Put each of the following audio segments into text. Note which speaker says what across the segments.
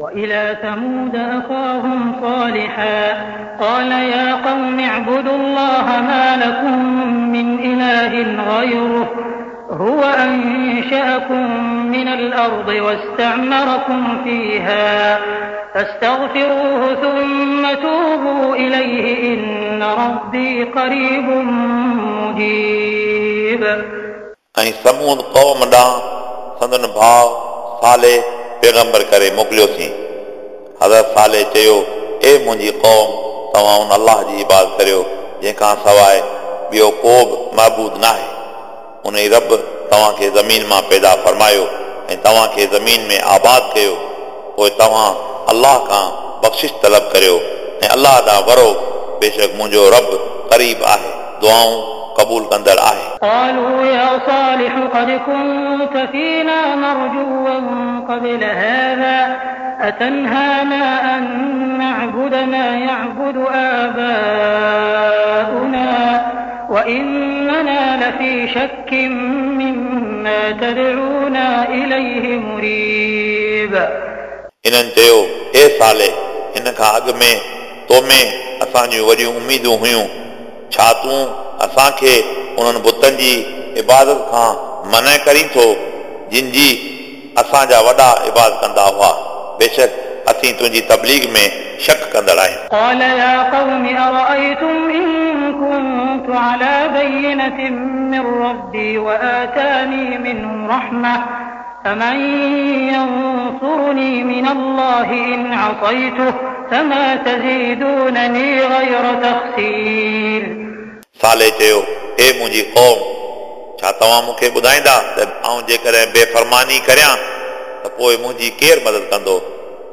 Speaker 1: وإلى ثمود أخاهم صالحا. قال يا قوم اعبدوا الله ما لكم من إله غيره. هو أنشأكم من الأرض واستعمركم فيها. فاستغفروه ثم توبوا إليه. إن ربي قريب مجيب.
Speaker 2: أي ثمود قوم دا سندن بھاءُ صالح پيغمبر ڪري موڪليوسين حضرت صالح چيو اي منهنجي قوم توهان هن الله جي اباد ڪريو جنهن کان سواءِ ٻيو ڪو به معبود نه آهي ان ئي رب توهان کي زمين مان پيدا فرمايو ۽ توهان کي زمين ۾ آباد ڪيو پوءِ توهان الله کان بخشش طلب ڪريو ۽ الله ڏانهن ورو بيشڪ منهنجو رب قريب آهي دعائون قبول
Speaker 1: ڪندڙ آهي صالح قد كنت فينا مرجوا قبل هذا أتنهانا أن نعبد ما يعبد آباؤنا وإننا لفي شك مما تدعونا إليه مريب.
Speaker 2: إنن چيو اے إيه صالح؟ ان کان اڳ ۾ تو ۾ اسان جون وڏيون اميدون هيون ڇا تون اسان کي انهن بتن جي इबादत खां मना करी थो जिन जी असांजा वॾा इबादत कंदा हुआ बेशक असीं तुंहिंजी तबलीग में शक कंदड़ आहियूं
Speaker 1: قال يا قوم أرأيتم إن كنت على بينة من ربي وآتاني منه رحمة فمن ينصرني من الله إن عصيته فما تزيدونني غير تخسير
Speaker 2: साले चयो हे मुंहिंजी क़ौम छा तव्हां मूंखे ॿुधाईंदा त आऊं जेकॾहिं बेफ़रमानी करियां त पोइ मुंहिंजी केरु मदद कंदो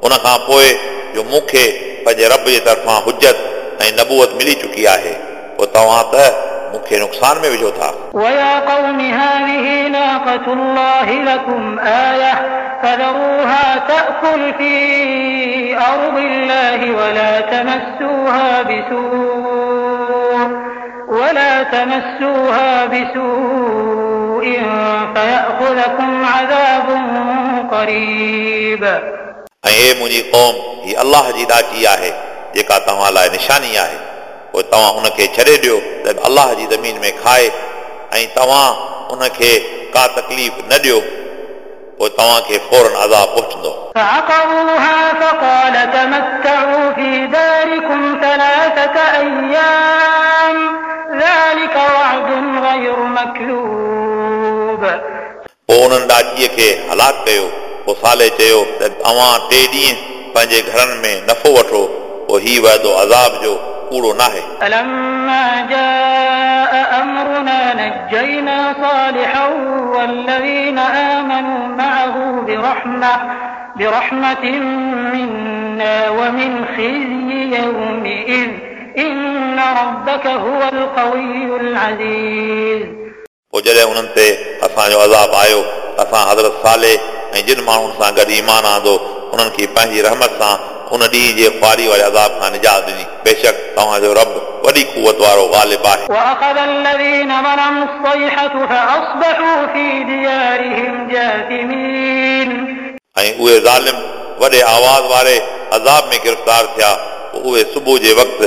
Speaker 2: उन खां पोइ जो मूंखे पंहिंजे रब जे तरफ़ां हुजत ऐं नबूअत मिली चुकी आहे पोइ तव्हां त मूंखे नुक़सान में विझो था
Speaker 1: ويا قوم هذه ناقة الله لكم آية فذروها تأكل في أرض الله ولا تمسوها بسوء ولا تمسوها بسوء فيأخذكم عذاب قريب
Speaker 2: ऐं हे मुंहिंजी क़ौम ही अलाह जी ॾाची आहे जेका तव्हां लाइ निशानी आहे पोइ तव्हां उनखे छॾे ॾियो त अलाह जी ज़मीन में खाए ऐं तव्हां उनखे का तकलीफ़ न ॾियो पोइ तव्हांखे फौरन अज़ाब पहुचंदो
Speaker 1: فعقروها فقال تمتعوا في داركم ثلاثة أيام ذلك وعد غير مكذوب
Speaker 2: पोइ उन्हनि ॾाचीअ खे हलाक कयो पोइ साले चयो त तव्हां टे ॾींहं पंहिंजे घरनि में नफ़ो वठो पोइ हीउ वाइदो अज़ाब जो कूड़ो नाहे
Speaker 1: فلما جاء أمرنا نجينا صالحا والذين آمنوا معه برحمة برحمة منا ومن خزي يومئذ إن ربك هو القوي العزيز
Speaker 2: पोइ जॾहिं उन्हनि ते असांजो अज़ाब आयो असां हज़रत साले ऐं जिन माण्हुनि सां गॾु ईमान आंदो उन्हनि खे पंहिंजी रहमत सां उन ॾींहं जे ख्वारी वारे अज़ाब खां निजात ॾिनी बेशक तव्हांजो रब वॾी कुवत वारो ग़ालिब आहे
Speaker 1: وأخذ الذين ظلموا الصيحة فأصبحوا في ديارهم جاثمين
Speaker 2: ऐं उहे ज़ालिम वॾे आवाज़ वारे अज़ाब में गिरफ़्तार थिया पोइ उहे सुबुह जे वक़्तु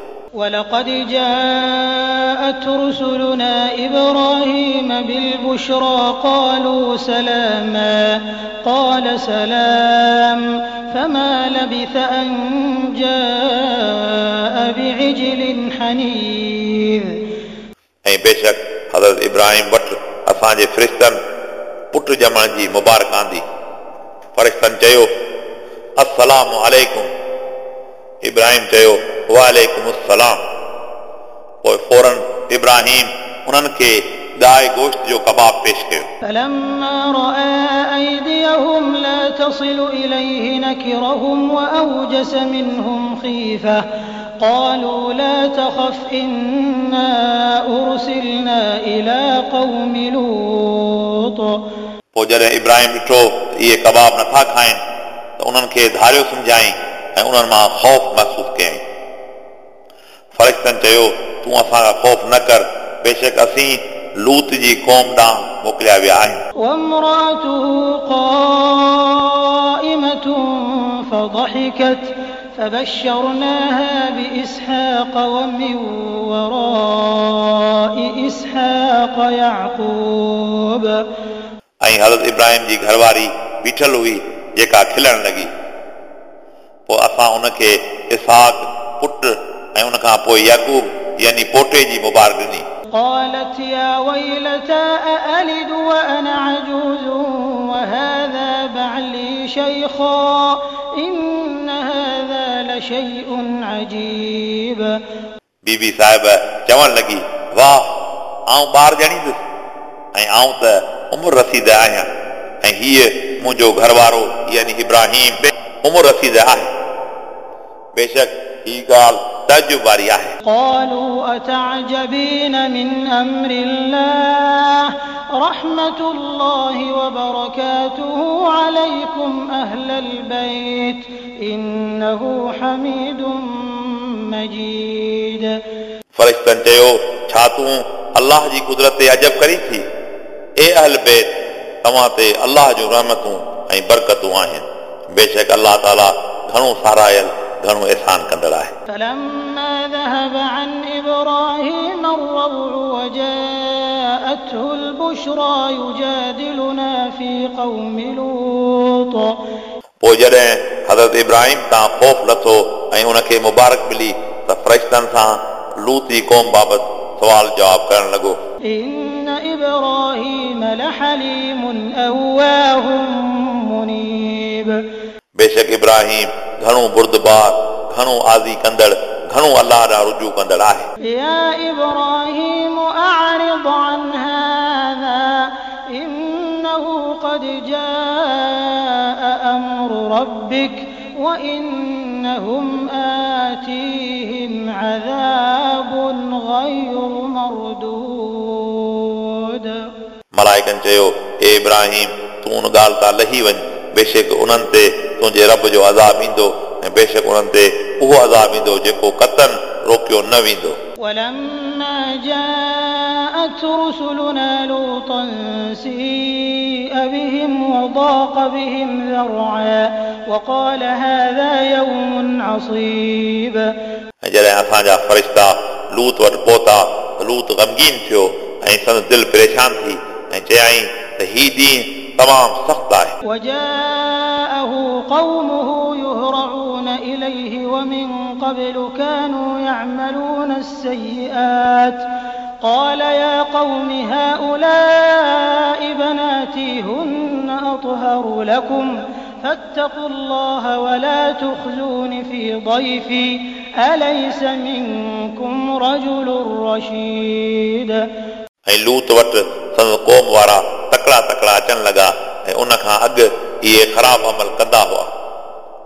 Speaker 1: ولقد جاءت رسلنا إبراهيم بالبشرى قالوا سلاما قال سلام فما لبث أن جاء بعجل حنيذ
Speaker 2: ऐं बेशक हज़रत इब्राहिम वटि असांजे फ़रिश्तनि पुट ॼमण जी मुबारक आंदी फ़रिश्तनि चयो अस्सलाम अलैकुम इब्राहिम चयो वालेकुम अस्सलाम पोइ फौरन इब्राहिम उन्हनि खे गाए गोश्त जो कबाब पेश कयो
Speaker 1: فلما رأى أيديهم لا تصل إليه نكرهم وأوجس منهم خيفة قالوا لا تخف إنا أرسل قوم لوط
Speaker 2: पोइ जॾहिं इब्राहिम ॾिठो त इहे कबाब नथा खाइनि त उन्हनि खे धारियो सम्झाई ऐं उन्हनि मां ख़ौफ़ महसूसु कयईं फ़रिश्तनि चयो तूं असां खां ख़ौफ़ न कर बेशक असीं लूत जी क़ौम ॾांहुं मोकिलिया विया आहियूं
Speaker 1: وامرأته قائمة فضحكت فبشرناها بإسحاق ومن وراء إسحاق يعقوب
Speaker 2: ऐं हज़रत इब्राहिम जी घरवारी बीठल हुई जेका खिलण लॻी पोइ असां उनखे इसहाक पुट ऐं उनखां पोइ याकूब यानी पोटे जी मुबारक ॾिनी
Speaker 1: قالت يا ويلتى أألد وأنا عجوز وهذا بعلي شيخا إن هذا لشيء عجيب
Speaker 2: बीबी साहिब चवण लॻी वाह आऊं ॿार ॼणींदुसि ऐं आऊं त उमिरि रसीद आहियां ऐं हीअ मुंहिंजो घरवारो यानी इब्राहिम बि उमिरि रसीद आहे बेशक हीअ ॻाल्हि तजुब वारी आहे
Speaker 1: قالوا أتعجبين من أمر الله رحمة الله وبركاته عليكم أهل البيت إنه حميد مجيد
Speaker 2: फ़रिश्तनि चयो छा तूं अलाह जी कुदरत ते अजब करी थी ए अहल बेत तव्हां ते अलाह जूं रहमतूं ऐं बरकतूं आहिनि बेशक अलाह ताला घणो सारायल घणो एहसान कंदड़ आहे
Speaker 1: فلما ذهب عن إبراهيم الروع وجاءته البشرى يجادلنا في قوم لوط
Speaker 2: पोइ जॾहिं हज़रत इब्राहिम तां ख़ौफ़ लथो ऐं उनखे मुबारक मिली त फ़रिश्तनि सां लूत जी क़ौम बाबति सुवाल जवाब करणु लॻो
Speaker 1: إن إبراهيم لحليم أواه منيب
Speaker 2: बेशक इब्राहिम घणो बुर्दबार घणो आज़ी कंदड़ گھڻو الله ڏانهن رجوع ڪندڙ آهي
Speaker 1: يا إبراهيم أعرض عن هذا إنه قد جاء أمر ربك وإنهم آتيهم عذاب غير مردود.
Speaker 2: ملائڪن چيو اي ابراهيم تون ان ڳالهه تان وڃ بيشڪ انهن تي تنهنجي رب جو عذاب ايندو ऐं बेशक उन्हनि ते उहो अज़ाब ईंदो जेको कतन रोकियो न वेंदो
Speaker 1: ولما جاءت رسلنا لوطا سيء بهم وضاق بهم ذرعا وقال هذا يوم عصيب
Speaker 2: ऐं जॾहिं असांजा फ़रिश्ता लूत वटि पहुता त लूत ग़मगीन थियो ऐं संदसि दिलि परेशान थी ऐं चयाईं त हीउ ॾींहुं तमामु सख़्तु आहे
Speaker 1: وجاءه قومه يهرعون إليه ومن قبل كانوا يعملون السيئات قال يا قوم هؤلاء بناتي هن أطهر لكم فاتقوا الله ولا تخزون في ضيفي أليس منكم رجل رشيد
Speaker 2: ऐं लूत वटि संदसि क़ौम वारा तकड़ा तकड़ा अचनि लॻा ऐं उन खां अॻु इहे ख़राब अमल कंदा हुआ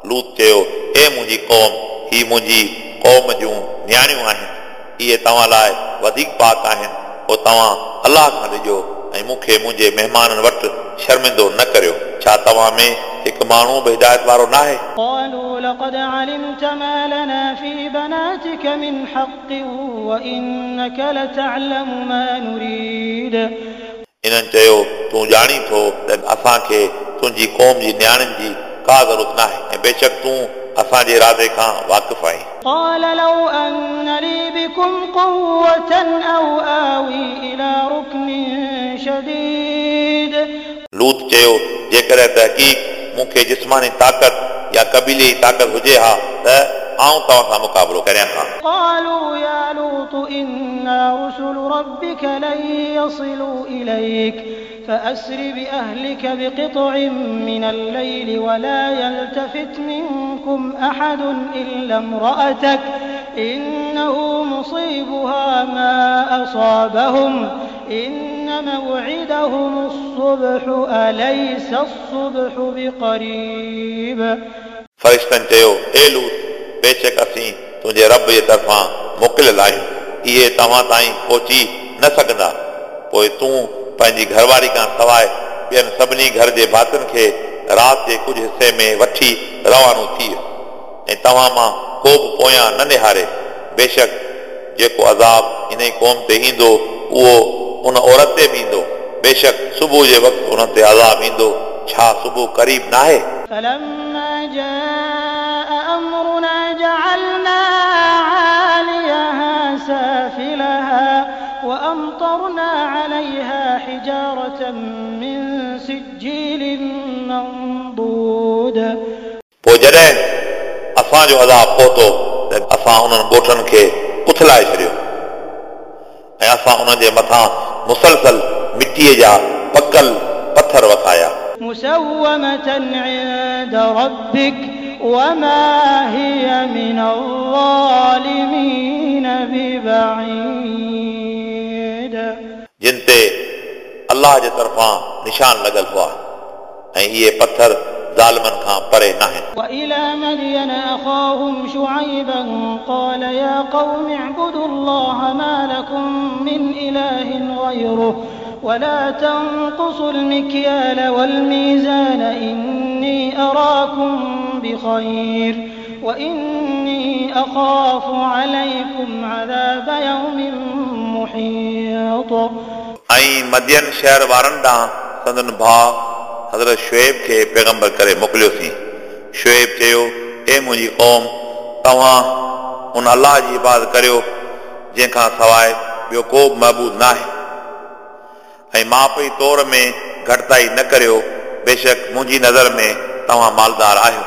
Speaker 2: लूत चयो ए मुंहिंजी क़ौम ही मुंहिंजी क़ौम जूं नियाणियूं आहिनि इहे तव्हां लाइ वधीक पाक आहिनि पोइ तव्हां अलाह खां ॾिजो ऐं मूंखे मुंहिंजे महिमाननि वटि शर्मिंदो न करियो छा तव्हां में हिकु माण्हू बि हिदायत वारो न आहे
Speaker 1: قالوا لقد علمت ما لنا في بناتك من حق وإنك لتعلم ما نريد
Speaker 2: इन्हनि चयो तूं ॼाणी थो त असांखे तुंहिंजी क़ौम जी नियाणियुनि जी का ज़रूरत न आहे ऐं बेशक तूं असांजे इरादे खां वाक़िफ़ आहीं
Speaker 1: قال لو أن لي بكم قوة أو آوي إلى ركن شديد
Speaker 2: लूत चयो जेकॾहिं तहक़ीक़ मूंखे जिस्मानी ताक़त या कबीले जी ताक़त हुजे हा त आऊं तव्हां सां मुक़ाबिलो करियां हा
Speaker 1: قالوا يا لوط رُسُلُ رَبِّكَ لَن يَصِلُوا إِلَيْكَ فَأَسْرِ بِأَهْلِكَ بِقِطْعٍ مِّنَ اللَّيْلِ وَلَا يَلْتَفِتْ مِنكُمْ أَحَدٌ إِلَّا امْرَأَتَكَ ۖ إِنَّهُ مُصِيبُهَا مَا أَصَابَهُمْ ۚ إِنَّ مَوْعِدَهُمُ الصُّبْحُ ۚ أَلَيْسَ الصُّبْحُ بِقَرِيبٍ؟
Speaker 2: فرشتن چيو اي لوط بيشڪ اسين تنهنجي رب جي طرفان موڪليل آهيون اهي توهان تائين پهچي نه سگهندا. پوءِ تون پنهنجي گهرواري کان سواءِ ٻين سڀني گهر جي ڀاتين کي رات جي ڪجهه حصي ۾ وٺي روانو ٿي. ويو ۽ توهان مان ڪو به پويان نه نهاري. بيشڪ جيڪو عذاب ان قوم
Speaker 1: تي ايندو اهو ان عورت تي به ايندو. بيشڪ صبح جي وقت
Speaker 2: ان تي عذاب ايندو ڇا صبح قريب نه آهي پوءِ جڏهن اسان جو ادا پهتو ته اسان انهن ڳوٺن کي اٿلائي ڇڏيو. ۽ اسان
Speaker 1: انهن جي مٿان مسلسل مٽيءَ جا پڪل پٿر
Speaker 2: وسايا. جن تي الله جي طرفان نشان لڳل هئا ۽ اهي پٿر ज़ालमनि खां परे न आहिनि
Speaker 1: وإلى مدين أخاهم شعيبا قال يا قوم اعبدوا الله ما لكم من إله غيره ولا تنقصوا المكيال والميزان إني أراكم بخير وإني أخاف عليكم عذاب يوم محيط
Speaker 2: ऐं मदियन शहर वारनि ॾांहुं संदन भाउ حضرت شئيب کي پيگمبر ڪري موڪليوسين. شئيب چيو اي منهنجي قوم توهان ان الله جي عبادت ڪريو جنهن کان سواءِ ٻيو ڪو به معبود نه آهي ۽ ماپ تور ۾ گهٽتائي نه ڪريو بيشڪ منهنجي نظر ۾ توهان مالدار آهيو.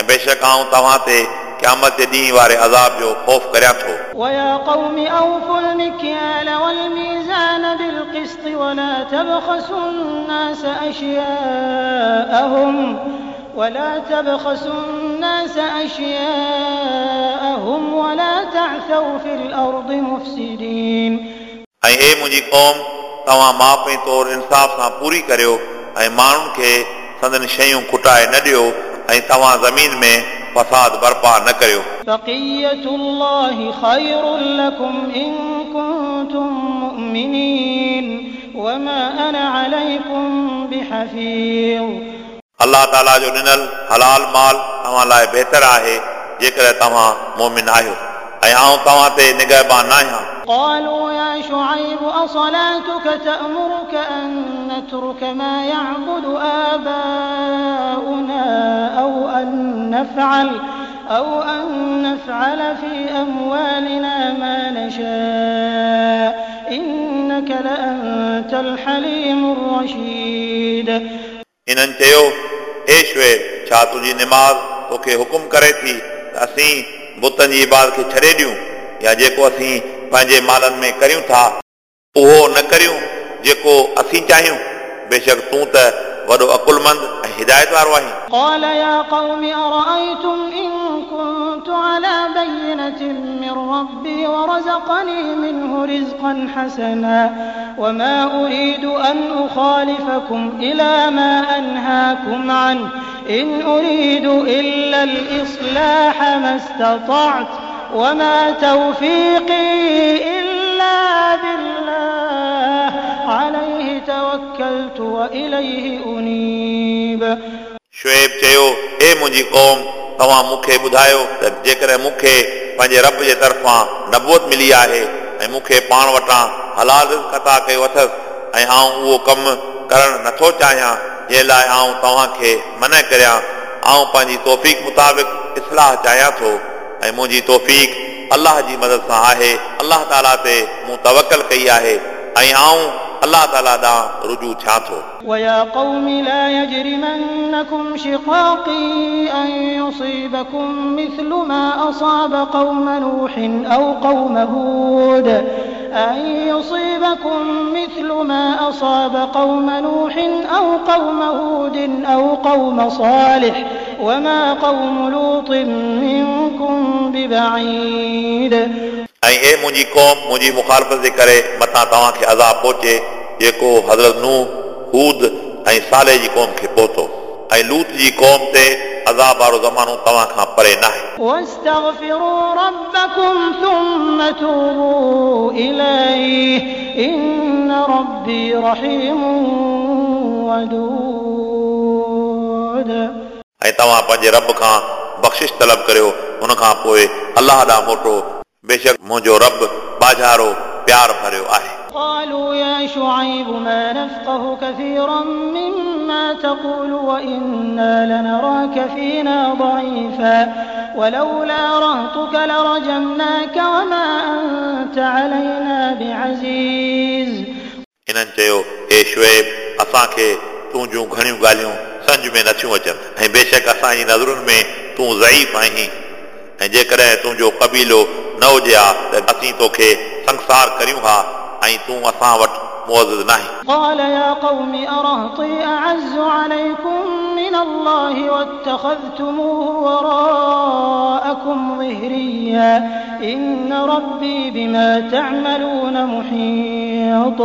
Speaker 2: ۽ بيشڪ آئون توهان تي क़यामत जे ॾींहं वारे अज़ाब जो ख़ौफ़ करियां थो
Speaker 1: ويا قوم أوفوا المكيال والميزان بالقسط ولا تبخسوا الناس أشياءهم ولا تبخسوا الناس أشياءهم ولا تعثوا في الأرض مفسدين
Speaker 2: ऐं हे मुंहिंजी क़ौम तव्हां माप ऐं तौर इंसाफ़ सां पूरी करियो ऐं माण्हुनि खे संदन शयूं खुटाए न ॾियो ऐं तव्हां ज़मीन में فساد برپا نہ کريو
Speaker 1: بقيه الله خير لكم ان كنتم مؤمنين وما أنا عليكم بحفيظ
Speaker 2: اللہ تعالی جو ڏنل حلال مال تمہاں لائے بہتر آهي جيڪڏهن تمہاں مؤمن آهيو ۽ آئون توهان تي نگهبان آهيان
Speaker 1: قالوا يا شعيب أصلاتك تأمرك أن نترك ما يعبد آباؤنا أو أن نفعل أو أن نفعل في أموالنا ما نشاء إنك لأنت الحليم الرشيد
Speaker 2: इन्हनि चयो हे शुएब छा तुंहिंजी निमाज़ तोखे हुकुम करे थी त असीं बुतनि जी इबादत खे छॾे ॾियूं या जेको असीं पंहिंजे मालनि में करियूं था उहो न करियूं जेको असीं चाहियूं बेशक तूं त वॾो अकुलमंद ऐं हिदायत वारो आहीं
Speaker 1: قال يا قوم أرأيتم إن كنت على بينة من ربي ورزقني منه رزقا حسنا وما أريد أن أخالفكم إلى ما أنهاكم عنه إن أريد إلا الإصلاح ما استطعت وما توفيقي إلا بالله عليه توكلت وإليه أنيب
Speaker 2: शुएब चयो हे मुंहिंजी क़ौम तव्हां मूंखे ॿुधायो त जेकर मूंखे पंहिंजे रब जे तरफ़ां नबूअत मिली आहे ऐं मूंखे पाण वटां हलाल रिज़्क़ अता कयो अथसि ऐं आऊं उहो कमु करणु नथो चाहियां जंहिं लाइ आऊं तव्हांखे मन करियां आऊं पंहिंजी तौफ़ीक़ मुताबिक़ इस्लाह चाहियां थो ऐं मुंहिंजी तौफ़ीक़ अलाह जी मदद सां आहे अलाह ताला ते मूं तवकल कई आहे ऐं आऊं अलाह ताला ॾांहुं रुजू थियां थो
Speaker 1: ويا قوم لا يجرمنكم شقاقي أن يصيبكم مثل ما أصاب قوم نوح أو قوم هود أن يصيبكم مثل ما أصاب قوم نوح أو قوم هود أو قوم صالح وما قوم لوط منكم ببعيد
Speaker 2: ऐं हे मुंहिंजी क़ौम मुंहिंजी मुखालफ़त जे करे मथां तव्हांखे अज़ाब पहुचे जेको हज़रत नूह हूद ऐं साले जी क़ौम खे पहुतो ऐं लूत जी क़ौम ते अज़ाब वारो ज़मानो तव्हां खां परे न आहे
Speaker 1: واستغفروا ربكم ثم توبوا إليه إن ربي رحيم ودود
Speaker 2: ऐं तव्हां पंहिंजे रब खां बख़्शिश तलब करियो हुन खां पोइ अलाह ॾांहुं मोटो बेशक मुंहिंजो रब बाज़ारो प्यार भरियो आहे
Speaker 1: قالوا يا شعيب ما نفقه كثيرا مما تقول وإنا لنراك فينا ضعيفا ولولا رهطك لرجمناك وما أنت علينا بعزيز
Speaker 2: इन्हनि चयो हे शुएब असांखे तूं जूं घणियूं ॻाल्हियूं सम्झ में नथियूं अचनि ऐं बेशक असांजी नज़रुनि में तूं ज़ईफ़ आहीं ऐं जेकॾहिं तुंहिंजो कबीलो न हुजे हा त असीं तोखे संसार करियूं हा ऐं तूं असां वटि मुअज़िज़ नाहीं
Speaker 1: قال يا قوم أرهطي أعز عليكم من الله واتخذتموه وراءكم ظهريا إن ربي بما تعملون محيط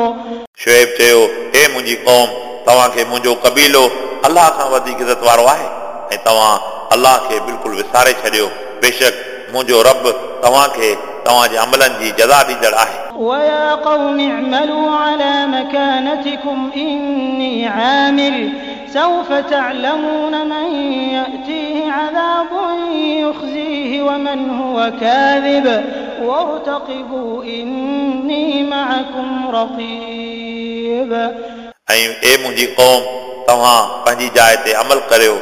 Speaker 2: शुएब चयो हे मुंहिंजी क़ौम तव्हांखे मुंहिंजो कबीलो अलाह खां वधीक इज़त वारो आहे ऐं तव्हां अलाह खे बिल्कुलु विसारे छॾियो बेशक मुंहिंजो रब तव्हांखे तव्हांजे अमलनि जी जज़ा ॾींदड़ आहे
Speaker 1: ويا قوم اعملوا على مكانتكم إني عامل سوف تعلمون من يأتيه عذاب يخزيه ومن هو كاذب وارتقبوا إني معكم رقيب
Speaker 2: ऐं ए मुंहिंजी क़ौम तव्हां पंहिंजी जाइ ते अमल करियो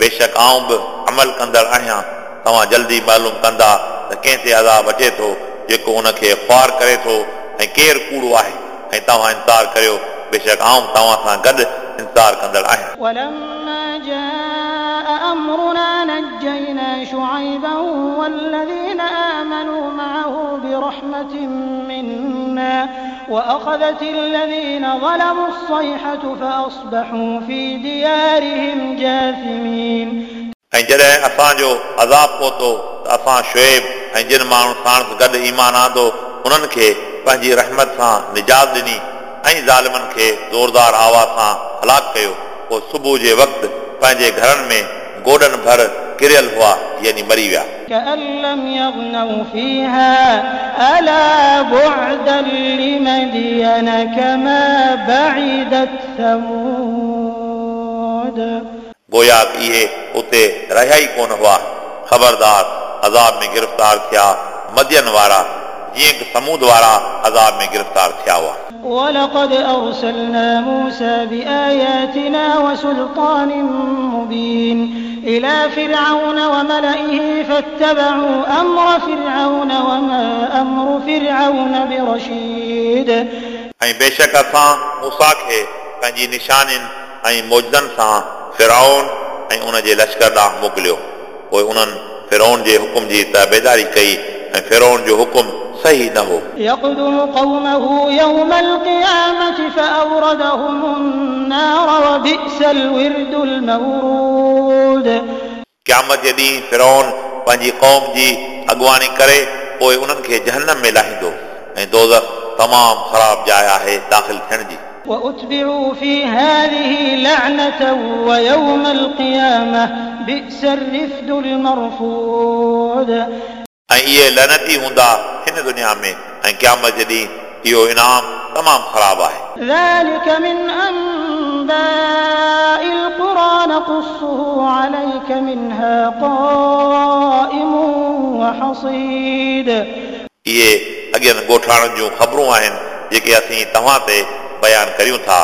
Speaker 2: बेशक आऊं बि अमल कंदड़ आहियां तव्हां जल्दी मालूम कंदा त कंहिं ते अज़ाब अचे थो जेको हुनखे ख़्वार करे थो ऐं केरु कूड़ो आहे ऐं तव्हां इंतज़ारु करियो बेशक आऊं तव्हां सां गॾु इंतज़ारु कंदड़ आहियां
Speaker 1: ولما جاء أمرنا نجينا شعيبا والذين آمنوا معه برحمة منا وأخذت الذين ظلموا الصيحة فأصبحوا في ديارهم جاثمين
Speaker 2: ऐं जॾहिं असांजो अज़ाब पहुतो त असां शुएब ۽ جن ماڻهو ساڻ گڏ ايمان آندو انهن کي پنهنجي رحمت سان نجات ڏني ۽ ظالمن کي زوردار آواز سان هلاڪ ڪيو. پوءِ صبح جي
Speaker 1: وقت پنهنجي گهرن ۾ گوڏن ڀر ڪريل هئا يعني مري ويا.
Speaker 2: گويا اهي اتي رهيا ئي ڪونه هئا. خبردار अज़ाब में गिरफ़्तार थिया मदियन वारा जीअं कि समूद वारा अज़ाब में गिरफ़्तार थिया हुआ
Speaker 1: ولقد أرسلنا موسى بآياتنا وسلطان مبين إلى فرعون وملئه فاتبعوا أمر فرعون وما أمر فرعون برشيد
Speaker 2: ऐं बेशक असां मूसा खे पंहिंजी निशानियुनि ऐं मौजनि सां फिराउन ऐं उन जे लश्कर ॾांहुं मोकिलियो पोइ उन्हनि फिरोन जे हुकुम जी ताबेदारी कई ऐं फिरोन जो हुकुम सही न हो
Speaker 1: يقدم قومه يوم القيامة فأوردهم النار وبئس الورد المورود
Speaker 2: क़यामत जे ॾींहुं फिरोन पंहिंजी क़ौम जी अॻुवाणी करे पोइ उन्हनि खे जहन्नम में लाहींदो ऐं दोज़ख तमामु ख़राब जाइ आहे दाख़िल थियण जी
Speaker 1: وأتبعوا في هذه لعنة ويوم القيامة بئس الرفد المرفود
Speaker 2: ऐं इहे लनती हूंदा हिन दुनिया में ऐं क़यामत जे ॾींहुं इहो इनाम तमामु ख़राबु आहे
Speaker 1: ذلك من أنباء القرى نقصه عليك منها قائم وحصيد
Speaker 2: इहे अॻियनि ॻोठाणनि जूं ख़बरूं आहिनि जेके असीं तव्हां ते बयानु करियूं था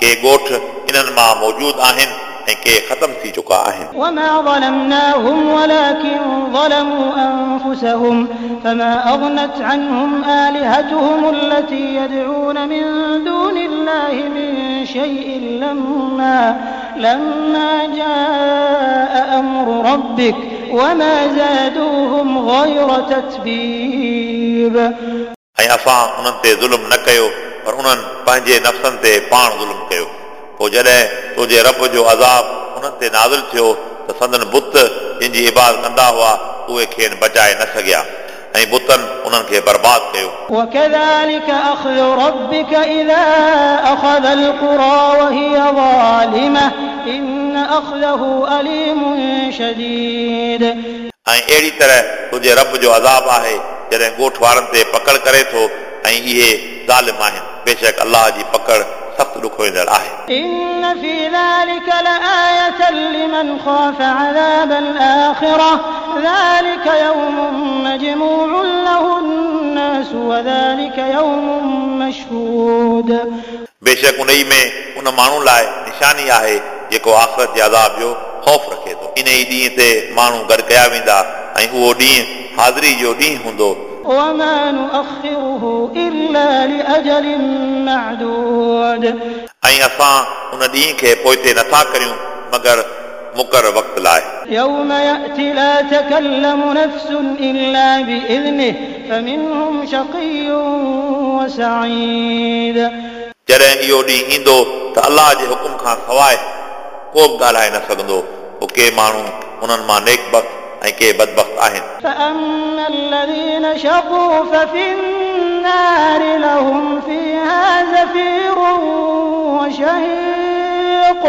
Speaker 2: के ॻोठ इन्हनि मां मौजूदु आहिनि ऐं के ख़तम थी चुका आहिनि
Speaker 1: وما ظلمناهم ولكن ظلموا أنفسهم فما أغنت عنهم آلهتهم التي يدعون من دون الله من شيء لما لما جاء أمر ربك وما زادوهم غير تتبيب
Speaker 2: ऐं असां उन्हनि ते ज़ुल्म न कयो पर उन्हनि पंहिंजे नफ़्सनि ते पाण ज़ुल्म कयो पोइ जॾहिं तुंहिंजे रब जो अज़ाब उन्हनि ते नाज़िल थियो त संदन बुत जिन जी इबाद कंदा हुआ उहे खेनि बचाए न सघिया ऐं बुतनि उन्हनि खे बर्बाद कयो
Speaker 1: وكذلك أخذ ربك إذا أخذ القرى وهي ظالمة إن أخذه أليم شديد
Speaker 2: ऐं अहिड़ी तरह तुंहिंजे रब जो अज़ाब आहे जॾहिं ॻोठ वारनि ते पकड़ करे थो ऐं इहे ज़ालिम आहिनि बेशक अलाह जी पकड़ सख़्तु ॾुखोईंदड़ आहे
Speaker 1: إن في ذلك لآية لمن خاف عذاب الآخرة ذلك يوم مجموع له الناس وذلك يوم مشهود
Speaker 2: बेशक उन ई में उन माण्हू लाइ निशानी आहे जेको आख़िरत जे अज़ाब जो ख़ौफ़ रखे थो इन ई ॾींहं ते माण्हू गॾु कया वेंदा ऐं उहो ॾींहुं हाज़िरी जो ॾींहुं हूंदो
Speaker 1: وما نؤخره إلا لأجل معدود
Speaker 2: ऐं असां उन ॾींहं खे पोइते नथा करियूं मगर मुक़र वक़्त लाइ
Speaker 1: يوم يأتي لا تكلم نفس إلا بإذنه فمنهم شقي وسعيد
Speaker 2: जॾहिं इहो ॾींहुं ईंदो त अलाह जे हुकुम खां सवाइ को बि ॻाल्हाए न सघंदो पोइ के माण्हू उन्हनि मां नेक बख़्त ऐं के बदबख़्त आहिनि
Speaker 1: فأما الذين شقوا ففي النار لهم فيها زفير وشهيق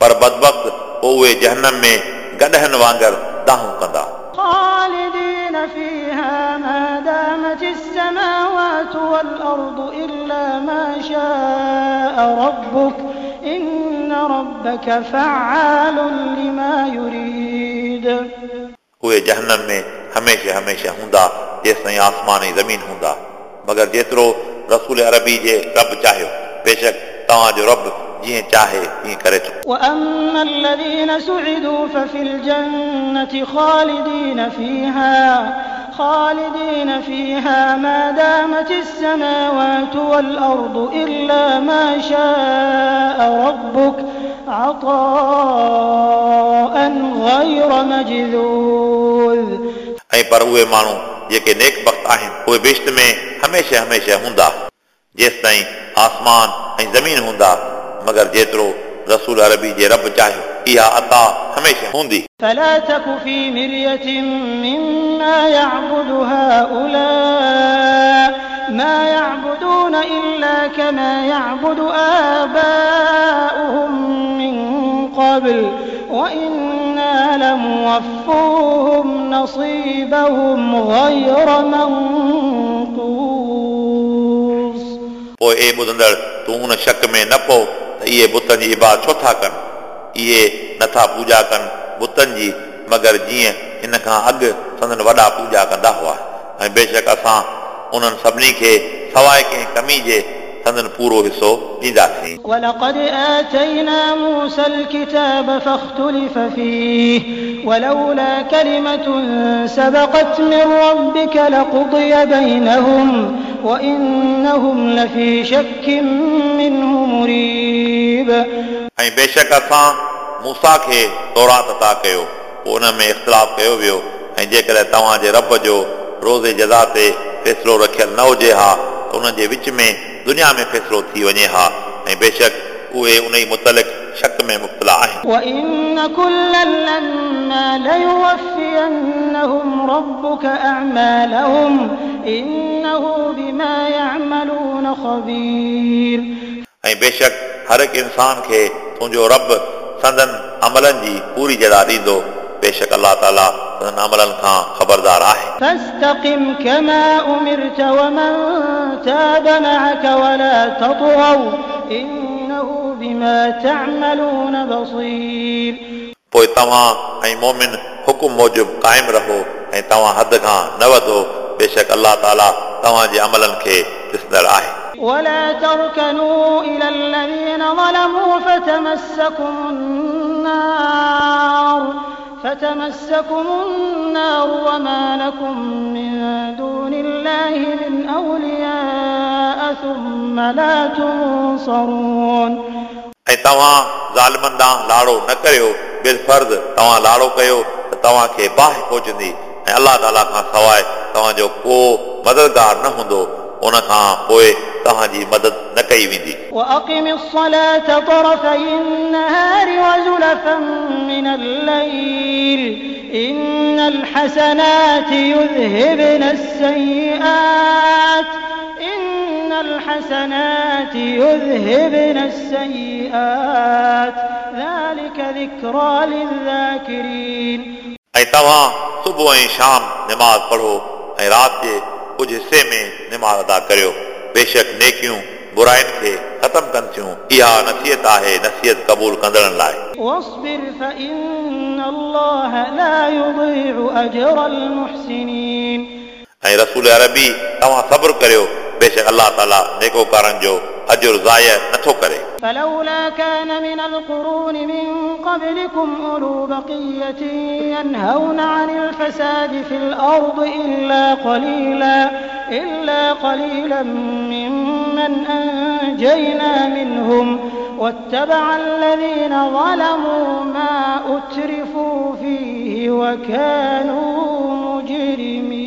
Speaker 2: पर बदबख़्त पोइ उहे जहनम में गॾहनि वांगुर दाहूं कंदा
Speaker 1: خالدين فيها ما دامت السماوات والأرض إلا ما شاء ربك إن ربك فعال لما يريد
Speaker 2: उहे जहनम में हमेशह हमेशह हूंदा जेसिताईं आसमान ऐं ज़मीन हूंदा मगर जेतिरो रसूल अरबी जे रब चाहियो बेशक तव्हांजो रब जीअं चाहे तीअं करे थो
Speaker 1: وأما الذين سعدوا ففي الجنة خالدين فيها خالدين فيها ما دامت السماوات والأرض إلا ما شاء ربك عطاء غير مجذوذ
Speaker 2: ऐं पर उहे माण्हू जेके नेक वक़्त आहिनि उहे बेश्त में हमेशह हमेशह हूंदा जेसिताईं आसमान ऐं ज़मीन हूंदा मगर जेतिरो रसूल अरबी जे रब चाहियो इहा अता हमेशह हूंदी
Speaker 1: فلا تك في مرية مما يعبد هؤلاء ما يعبدون إلا كما يعبد آباؤهم من قبل وإنا لموفوهم نصيبهم غير منقوص
Speaker 2: पोइ ए ॿुधंदड़ तूं हुन शक में न पओ त इहे बुतनि जी इबाद छो था कनि इहे नथा पूॼा कनि बुतनि जी मगर जीअं हिन खां अॻु संदन वॾा पूॼा कंदा हुआ ऐं बेशक असां उन्हनि सभिनी खे सवाइ कंहिं कमी जे संदन पूरो हिसो ॾींदासीं
Speaker 1: ولقد آتينا موسى الكتاب فاختلف فيه ولولا كلمة سبقت من ربك لقضي بينهم وإنهم لفي شك منه مريب ۽
Speaker 2: بيشڪ اسان موسيٰ کي تورات ته ٿا ڪيو. پوءِ هن ۾ اختلاف ڪيو ويو. ۽ جيڪڏهن توهان جي رب جو روزي جزا تي فيصلو رکيل نه هجي ها ته هن جي وچ ۾ دنيا ۾ فيصلو
Speaker 1: ٿي وڃي ها. ۽ بيشڪ اهي ان ئي مطلق شڪ ۾ مبتلا
Speaker 2: آهن. ۽ بيشڪ هر هڪ انسان کي तुंहिंजो रब संदन अमलनि जी पूरी जज़ा ॾींदो बेशक अलाह ताला संदन अमलनि खां ख़बरदार आहे
Speaker 1: فاستقم كما أمرت ومن تاب معك ولا تطغوا إنه بما تعملون بصير
Speaker 2: पोइ तव्हां ऐं मोमिन हुकुम मूजिबि क़ाइमु रहो ऐं तव्हां हद खां न वधो बेशक अलाह ताला तव्हांजे अमलनि खे ॾिसंदड़ आहे
Speaker 1: ولا تركنوا إلى الذين ظلموا فتمسكم النار فتمسكم النار وما لكم من دون الله من أولياء ثم لا تنصرون
Speaker 2: ऐं तव्हां ज़ालिमनि ॾांहुं लाड़ो न करियो बिल फर्ज़ तव्हां लाड़ो कयो त तव्हांखे बाहि पहुचंदी ऐं अलाह ताला खां सवाइ तव्हांजो को मददगार न हूंदो उन खां पोइ तव्हांजी मदद न कई वेंदी
Speaker 1: وأقم الصلاة طرفي النهار وزلفا من الليل إن الحسنات يذهبن السيئات إن الحسنات يذهبن السيئات ذلك ذكرى للذاكرين
Speaker 2: ऐं तव्हां सुबुह ऐं शाम निमाज़ पढ़ो ऐं राति जे कुझु हिसे में निमाज़ अदा करियो बेशक नेकियूं बुराइनि खे ख़तमु कनि थियूं इहा नसीहत आहे नसीहत क़बूल कंदड़नि लाइ
Speaker 1: واصبر فإن الله لا يضيع أجر المحسنين
Speaker 2: ऐं रसूल अरबी तव्हां सब्र करियो बेशक अलाह ताला नेकोकारनि जो अजुर ज़ाय नथो करे
Speaker 1: فلولا كان من القرون من قبلكم أولو بقية ينهون عن الفساد في الأرض إلا قليلا إلا قليلا ممن أنجينا منهم واتبع الذين ظلموا ما أترفوا فيه وكانوا مجرمين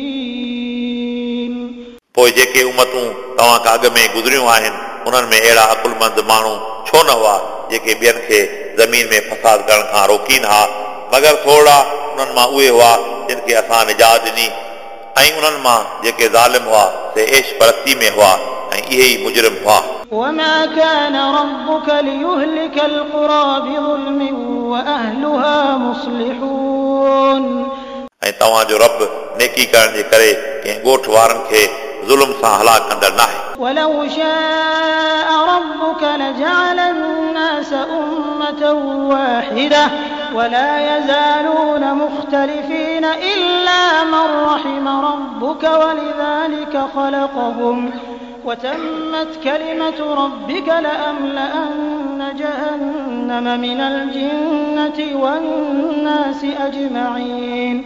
Speaker 2: पोइ जेके उमतूं तव्हां खां अॻु में गुज़रियूं आहिनि उन्हनि में अहिड़ा अकुलमंद माण्हू छो न हुआ जेके ॿियनि खे ज़मीन में फसाद करण खां रोकीनि हा मगर थोरा उन्हनि मां उहे हुआ जिन खे असां निजात ॾिनी ऐं उन्हनि मां जेके ज़ालिम हुआ से ऐश परस्ती में हुआ ऐं इहे ई मुजरिम हुआ
Speaker 1: وما كان ربك ليهلك القرى بظلم وأهلها مصلحون
Speaker 2: ऐं तव्हांजो रब नेकी करण जे करे कंहिं ॻोठ वारनि खे ज़ुल्म सां हलाक कंदड़ नाहे
Speaker 1: ولو شاء ربك لجعل الناس أمة واحدة ولا يزالون مختلفين إلا من رحم ربك ولذلك خلقهم وتمت كلمة ربك لأملأن جهنم من الجنة والناس أجمعين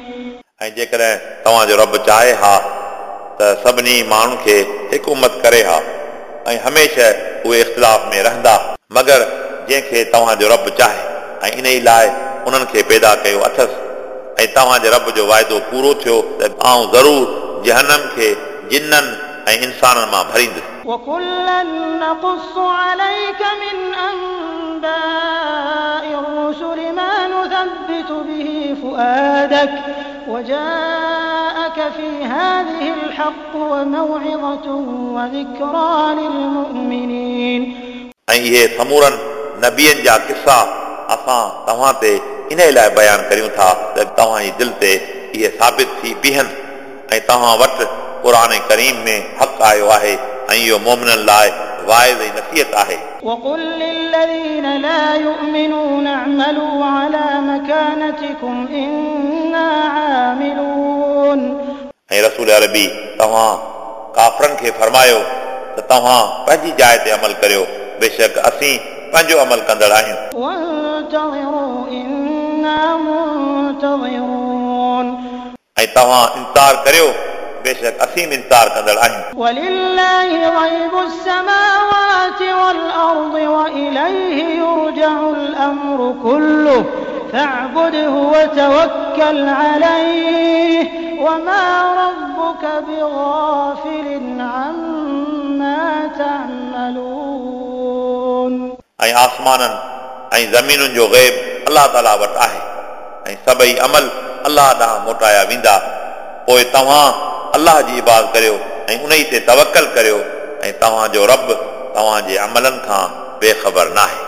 Speaker 2: ऐं जेकॾहिं तव्हांजो रब चाहे हा त सभिनी माण्हुनि खे हिकु उमत करे हा ऐं हमेशह उहे इख़्तिलाफ़ में रहंदा मगर जंहिंखे तव्हांजो रब चाहे ऐं इन ई लाइ उन्हनि खे पैदा कयो अथसि ऐं तव्हांजे रब जो वाइदो पूरो थियो त आउं ज़रूरु जहनम खे जिन्ननि ऐं इंसाननि मां भरींदुसि
Speaker 1: وكلا نقص عليك من أنباء الرسل ما نثبت به فؤادك وجاءك في هذه الحق وموعظة وذكرى للمؤمنين
Speaker 2: ऐं इहे समूरनि नबियनि जा किसा असां तव्हां ते इन लाइ बयानु करियूं था त तव्हांजी दिलि ते इहे साबित थी बीहनि ऐं तव्हां वटि क़ुर करीम में हक़ आयो आहे ऐं इहो मोमिननि लाइ वाइज़ ऐं नसीहत आहे
Speaker 1: وقل للذين لا يؤمنون اعملوا على مكانتكم إنا عاملون
Speaker 2: ऐं रसूल अरबी तव्हां काफ़रनि खे फरमायो त तव्हां पंहिंजी जाइ ते अमल करियो बेशक असीं पंहिंजो अमल कंदड़ आहियूं
Speaker 1: وانتظروا إنا منتظرون
Speaker 2: ऐं तव्हां इंतज़ार करियो बेशक असीं बि इंतज़ार कंदड़ आहियूं
Speaker 1: ولله غيب السماوات والأرض وإليه يرجع الأمر كله فاعبده وتوكل عليه وما ربك بغافل عما تعملون
Speaker 2: ऐं आसमाननि ۽ زمينن جو غيب الله تعاليٰ وٽ آهي. ۽ سڀئي عمل الله ڏانهن موٽايا ويندا. پوءِ توهان الله جي عبادت ڪريو ۽ ان ئي تي توڪل ڪريو. ۽ توهان جو رب توهان جي عملن کان بيخبر ناهي